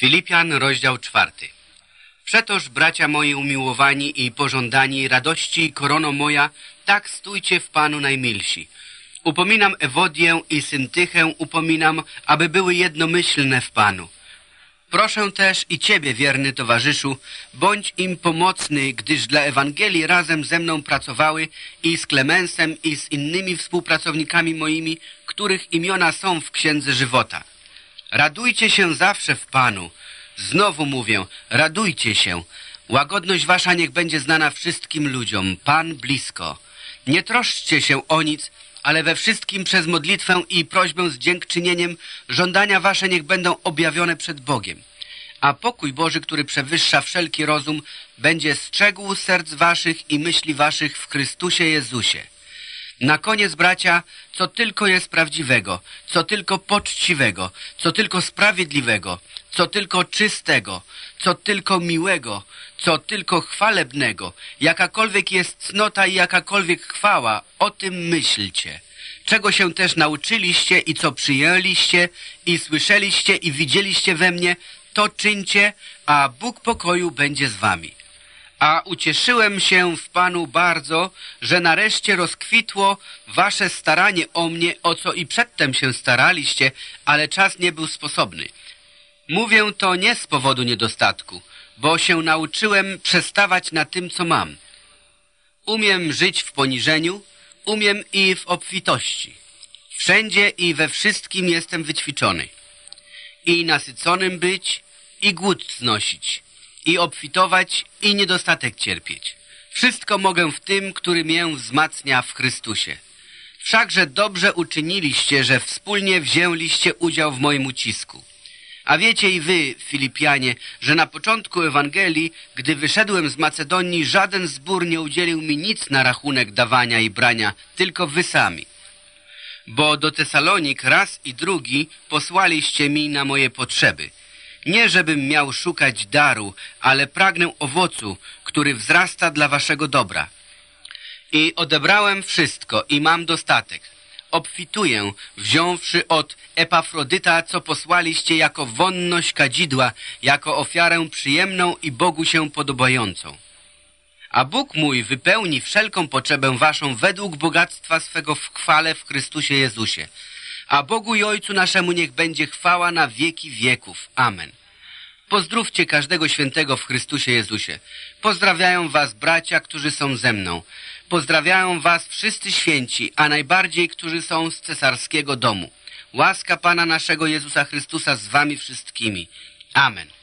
Filipian, rozdział czwarty. Przetoż, bracia moi umiłowani i pożądani, radości i korono moja, tak stójcie w Panu najmilsi. Upominam Ewodię i Syntychę, upominam, aby były jednomyślne w Panu. Proszę też i Ciebie, wierny towarzyszu, bądź im pomocny, gdyż dla Ewangelii razem ze mną pracowały i z Klemensem i z innymi współpracownikami moimi, których imiona są w Księdze Żywota. Radujcie się zawsze w Panu. Znowu mówię, radujcie się. Łagodność wasza niech będzie znana wszystkim ludziom. Pan blisko. Nie troszczcie się o nic, ale we wszystkim przez modlitwę i prośbę z dziękczynieniem żądania wasze niech będą objawione przed Bogiem. A pokój Boży, który przewyższa wszelki rozum, będzie strzegł serc waszych i myśli waszych w Chrystusie Jezusie. Na koniec, bracia, co tylko jest prawdziwego, co tylko poczciwego, co tylko sprawiedliwego, co tylko czystego, co tylko miłego, co tylko chwalebnego, jakakolwiek jest cnota i jakakolwiek chwała, o tym myślcie. Czego się też nauczyliście i co przyjęliście i słyszeliście i widzieliście we mnie, to czyńcie, a Bóg pokoju będzie z wami. A ucieszyłem się w Panu bardzo, że nareszcie rozkwitło wasze staranie o mnie, o co i przedtem się staraliście, ale czas nie był sposobny. Mówię to nie z powodu niedostatku, bo się nauczyłem przestawać na tym, co mam. Umiem żyć w poniżeniu, umiem i w obfitości. Wszędzie i we wszystkim jestem wyćwiczony. I nasyconym być, i głód znosić, i obfitować, i niedostatek cierpieć. Wszystko mogę w tym, który mię wzmacnia w Chrystusie. Wszakże dobrze uczyniliście, że wspólnie wzięliście udział w moim ucisku. A wiecie i wy, Filipianie, że na początku Ewangelii, gdy wyszedłem z Macedonii, żaden zbór nie udzielił mi nic na rachunek dawania i brania, tylko wy sami. Bo do Tesalonik raz i drugi posłaliście mi na moje potrzeby. Nie żebym miał szukać daru, ale pragnę owocu, który wzrasta dla waszego dobra. I odebrałem wszystko i mam dostatek obfituję, wziąwszy od Epafrodyta, co posłaliście jako wonność kadzidła, jako ofiarę przyjemną i Bogu się podobającą. A Bóg mój wypełni wszelką potrzebę waszą według bogactwa swego w chwale w Chrystusie Jezusie. A Bogu i Ojcu naszemu niech będzie chwała na wieki wieków. Amen. Pozdrówcie każdego świętego w Chrystusie Jezusie. Pozdrawiają was bracia, którzy są ze mną. Pozdrawiają was wszyscy święci, a najbardziej, którzy są z cesarskiego domu. Łaska Pana naszego Jezusa Chrystusa z wami wszystkimi. Amen.